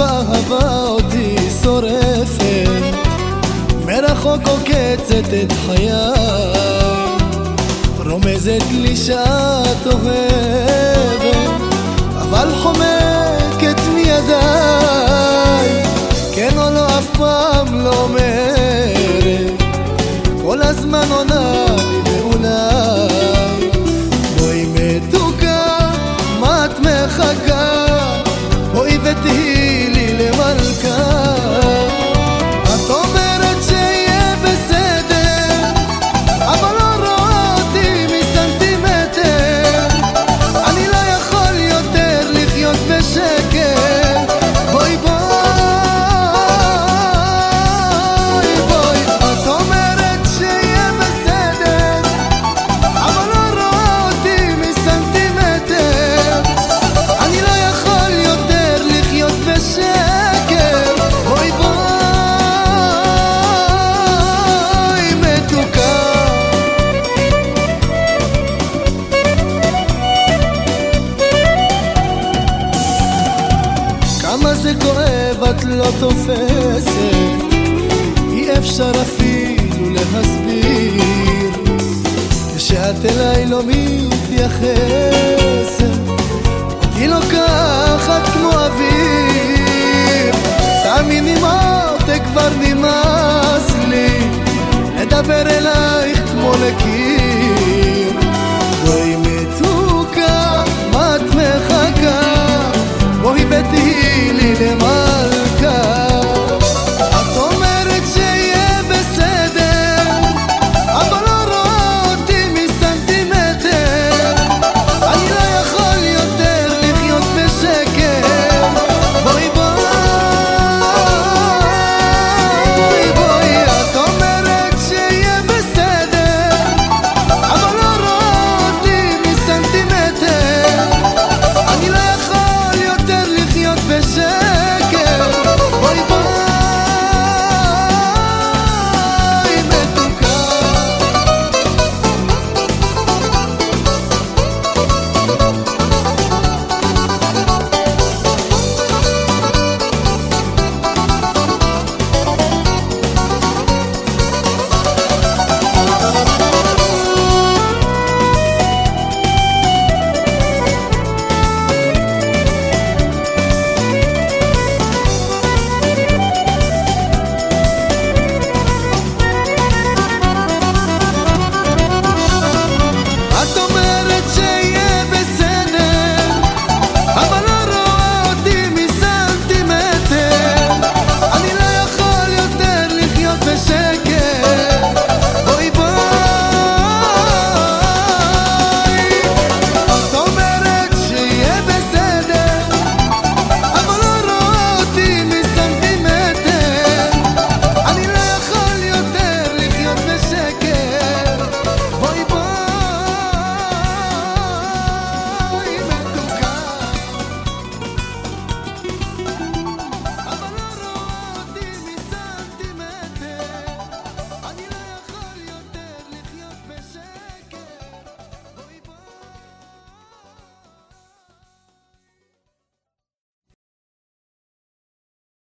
באהבה אותי שורפת מרחוק עוקצת את חיי רומזת לי שאת אוהבת זה כואב את לא תופסת. אי אפשר אפילו להסביר. כשאת אליי לא מתייחסת אותי לוקחת כמו אוויר. תאמיני מותק כבר נמאס לי. לדבר אלייך כמו לקיר